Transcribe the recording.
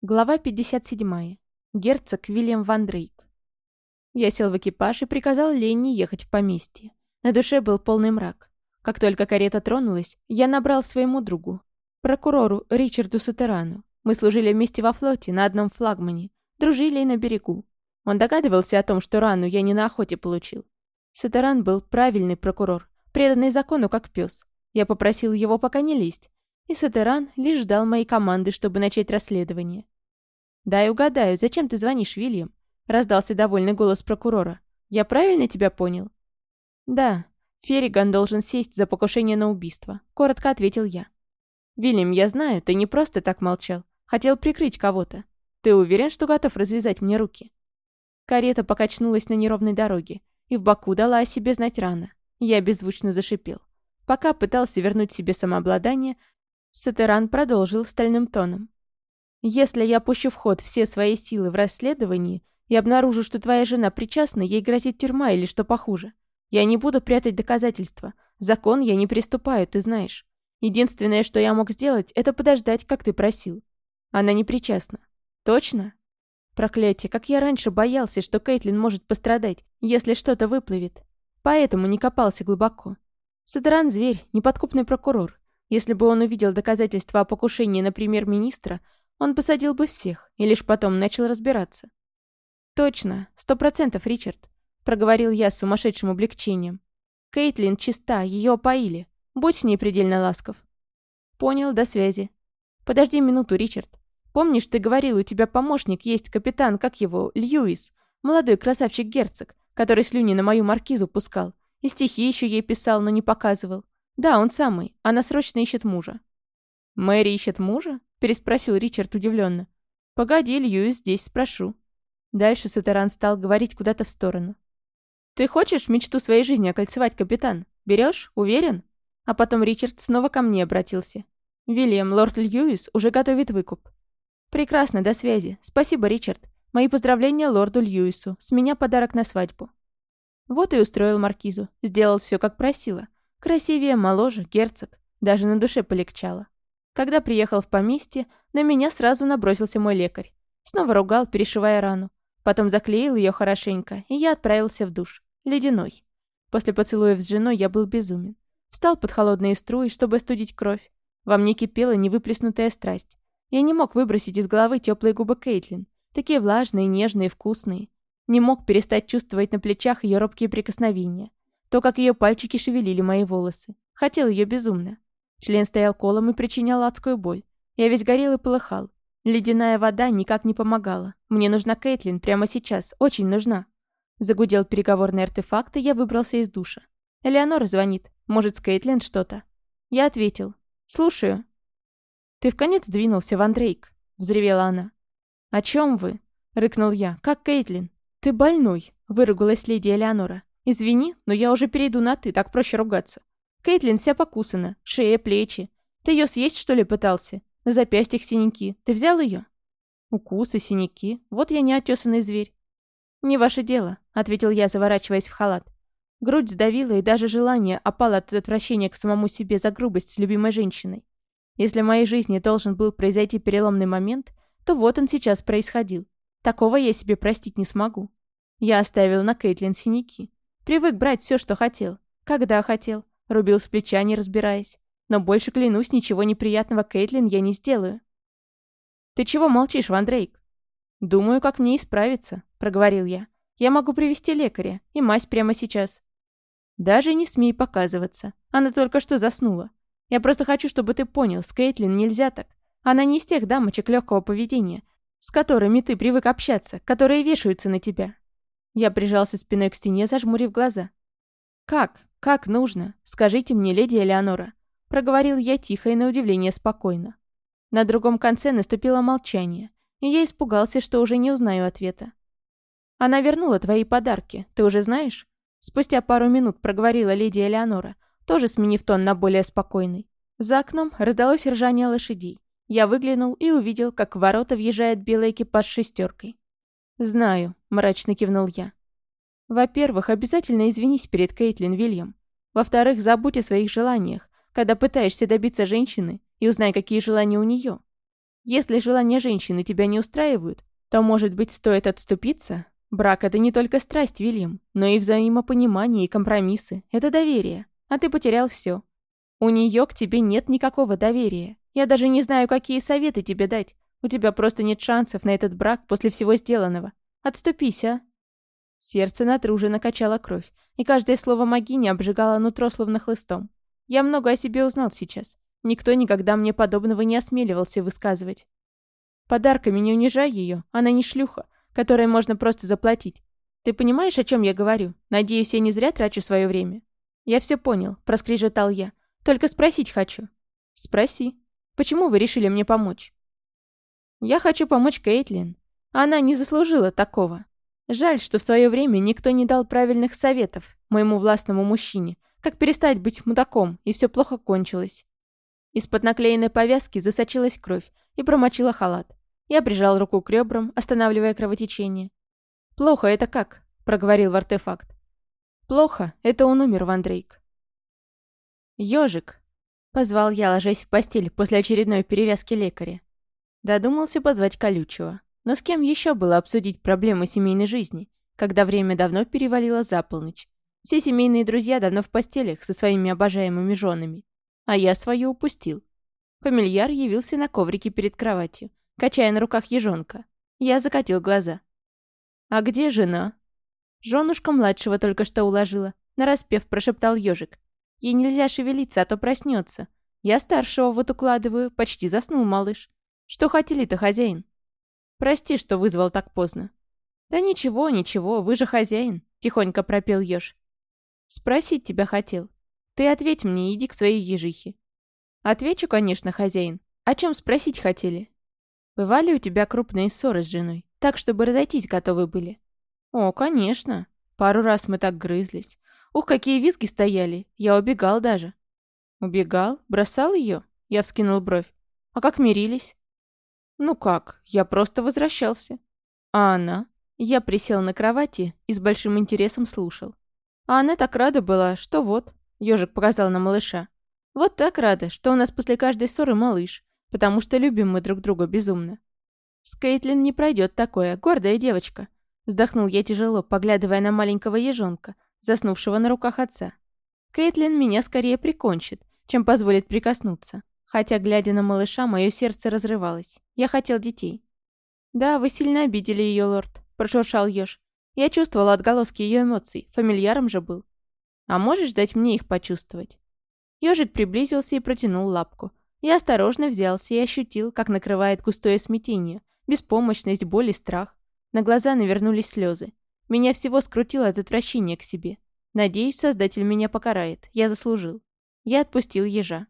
Глава 57. Герцог Вильям Ван Дрейк. Я сел в экипаж и приказал Ленни ехать в поместье. На душе был полный мрак. Как только карета тронулась, я набрал своему другу, прокурору Ричарду Сатерану. Мы служили вместе во флоте, на одном флагмане, дружили и на берегу. Он догадывался о том, что рану я не на охоте получил. Сатеран был правильный прокурор, преданный закону как пес. Я попросил его пока не лезть, и Сатеран лишь ждал моей команды, чтобы начать расследование. «Дай угадаю, зачем ты звонишь, Вильям?» — раздался довольный голос прокурора. «Я правильно тебя понял?» «Да, Ферриган должен сесть за покушение на убийство», — коротко ответил я. «Вильям, я знаю, ты не просто так молчал. Хотел прикрыть кого-то. Ты уверен, что готов развязать мне руки?» Карета покачнулась на неровной дороге, и в боку дала о себе знать рано. Я беззвучно зашипел. Пока пытался вернуть себе самообладание, Сатеран продолжил стальным тоном. «Если я пущу в ход все свои силы в расследовании и обнаружу, что твоя жена причастна, ей грозит тюрьма или что похуже. Я не буду прятать доказательства. Закон я не приступаю, ты знаешь. Единственное, что я мог сделать, это подождать, как ты просил. Она не причастна. Точно? Проклятие, как я раньше боялся, что Кейтлин может пострадать, если что-то выплывет. Поэтому не копался глубоко. Садран – зверь, неподкупный прокурор. Если бы он увидел доказательства о покушении на премьер-министра, он посадил бы всех и лишь потом начал разбираться. «Точно, сто процентов, Ричард», — проговорил я с сумасшедшим облегчением. «Кейтлин чиста, ее опоили. Будь с ней предельно ласков». «Понял, до связи». «Подожди минуту, Ричард. Помнишь, ты говорил, у тебя помощник есть капитан, как его, Льюис, молодой красавчик-герцог, который слюни на мою маркизу пускал, и стихи еще ей писал, но не показывал. «Да, он самый. Она срочно ищет мужа». «Мэри ищет мужа?» – переспросил Ричард удивленно. «Погоди, Льюис, здесь спрошу». Дальше Сатеран стал говорить куда-то в сторону. «Ты хочешь мечту своей жизни окольцевать, капитан? Берешь? Уверен?» А потом Ричард снова ко мне обратился. «Вильям, лорд Льюис уже готовит выкуп». «Прекрасно, до связи. Спасибо, Ричард. Мои поздравления лорду Льюису. С меня подарок на свадьбу». Вот и устроил маркизу. Сделал все, как просила. Красивее, моложе, герцог. Даже на душе полегчало. Когда приехал в поместье, на меня сразу набросился мой лекарь. Снова ругал, перешивая рану. Потом заклеил ее хорошенько, и я отправился в душ. Ледяной. После поцелуев с женой я был безумен. Встал под холодные струи, чтобы остудить кровь. Во мне кипела невыплеснутая страсть. Я не мог выбросить из головы теплые губы Кейтлин. Такие влажные, нежные, вкусные. Не мог перестать чувствовать на плечах ее робкие прикосновения. То, как ее пальчики шевелили мои волосы. Хотел ее безумно. Член стоял колом и причинял адскую боль. Я весь горел и полыхал. Ледяная вода никак не помогала. Мне нужна Кейтлин прямо сейчас. Очень нужна. Загудел переговорный артефакт, и я выбрался из душа. Элеонора звонит. Может, с Кейтлин что-то? Я ответил. «Слушаю». «Ты в конец двинулся, Ван Дрейк», — взревела она. «О чем вы?» — рыкнул я. «Как Кейтлин?» «Ты больной», — выругалась леди Элеонора. «Извини, но я уже перейду на «ты», так проще ругаться. Кейтлин вся покусана, шея, плечи. Ты ее съесть, что ли, пытался? На запястьях синяки. Ты взял ее?» «Укусы, синяки. Вот я неотесанный зверь». «Не ваше дело», — ответил я, заворачиваясь в халат. Грудь сдавила, и даже желание опало от отвращения к самому себе за грубость с любимой женщиной. Если в моей жизни должен был произойти переломный момент, то вот он сейчас происходил. Такого я себе простить не смогу. Я оставил на Кейтлин синяки. Привык брать все, что хотел. Когда хотел. Рубил с плеча, не разбираясь. Но больше, клянусь, ничего неприятного Кейтлин я не сделаю. «Ты чего молчишь, Ван Дрейк?» «Думаю, как мне исправиться», — проговорил я. «Я могу привести лекаря и мазь прямо сейчас». «Даже не смей показываться. Она только что заснула. Я просто хочу, чтобы ты понял, с Кейтлин нельзя так. Она не из тех дамочек легкого поведения, с которыми ты привык общаться, которые вешаются на тебя. Я прижался спиной к стене, зажмурив глаза. «Как? Как нужно? Скажите мне, леди Элеонора». Проговорил я тихо и на удивление спокойно. На другом конце наступило молчание, и я испугался, что уже не узнаю ответа. «Она вернула твои подарки, ты уже знаешь?» Спустя пару минут проговорила леди Элеонора, тоже сменив тон на более спокойный. За окном раздалось ржание лошадей. Я выглянул и увидел, как в ворота въезжает белый экипаж с шестеркой. «Знаю», — мрачно кивнул я. «Во-первых, обязательно извинись перед Кейтлин Вильям. Во-вторых, забудь о своих желаниях, когда пытаешься добиться женщины, и узнай, какие желания у нее. Если желания женщины тебя не устраивают, то, может быть, стоит отступиться? Брак — это не только страсть, Вильям, но и взаимопонимание и компромиссы. Это доверие. А ты потерял все. У нее к тебе нет никакого доверия. Я даже не знаю, какие советы тебе дать. У тебя просто нет шансов на этот брак после всего сделанного. Отступись, а?» Сердце натруженно качало кровь, и каждое слово Магини обжигало нутро словно хлыстом. Я много о себе узнал сейчас. Никто никогда мне подобного не осмеливался высказывать. Подарками не унижай ее, она не шлюха, которой можно просто заплатить. Ты понимаешь, о чем я говорю? Надеюсь, я не зря трачу свое время. Я все понял, проскрежетал я. Только спросить хочу. Спроси. Почему вы решили мне помочь? Я хочу помочь Кейтлин. Она не заслужила такого. Жаль, что в свое время никто не дал правильных советов моему властному мужчине, как перестать быть мудаком, и все плохо кончилось. Из-под наклеенной повязки засочилась кровь и промочила халат. Я прижал руку к ребрам, останавливая кровотечение. «Плохо это как?» – проговорил в артефакт. «Плохо, это он умер, Вандрейк». «Ёжик», – позвал я, ложась в постель после очередной перевязки лекаря. Додумался позвать колючего. Но с кем еще было обсудить проблемы семейной жизни, когда время давно перевалило за полночь? Все семейные друзья давно в постелях со своими обожаемыми женами. А я свою упустил. Фамильяр явился на коврике перед кроватью, качая на руках ежонка. Я закатил глаза. «А где жена?» Женушка младшего только что уложила. Нараспев прошептал ежик. «Ей нельзя шевелиться, а то проснется. Я старшего вот укладываю, почти заснул малыш. Что хотели-то, хозяин? Прости, что вызвал так поздно. Да ничего, ничего, вы же хозяин, тихонько пропел еж. Спросить тебя хотел. Ты ответь мне, иди к своей ежихе. Отвечу, конечно, хозяин. О чем спросить хотели? Бывали у тебя крупные ссоры с женой, так, чтобы разойтись готовы были? О, конечно. Пару раз мы так грызлись. Ух, какие визги стояли. Я убегал даже. Убегал? Бросал ее? Я вскинул бровь. А как мирились? «Ну как? Я просто возвращался». «А она?» Я присел на кровати и с большим интересом слушал. А она так рада была, что вот, ежик показал на малыша. Вот так рада, что у нас после каждой ссоры малыш, потому что любим мы друг друга безумно. С Кейтлин не пройдет такое, гордая девочка. Вздохнул я тяжело, поглядывая на маленького ежонка, заснувшего на руках отца. Кейтлин меня скорее прикончит, чем позволит прикоснуться. Хотя, глядя на малыша, мое сердце разрывалось. Я хотел детей. «Да, вы сильно обидели ее, лорд», – прошуршал Ёж. «Я чувствовал отголоски ее эмоций, фамильяром же был. А можешь дать мне их почувствовать?» Ёжик приблизился и протянул лапку. Я осторожно взялся и ощутил, как накрывает густое смятение, беспомощность, боль и страх. На глаза навернулись слезы. Меня всего скрутило от отвращения к себе. Надеюсь, Создатель меня покарает. Я заслужил. Я отпустил ежа.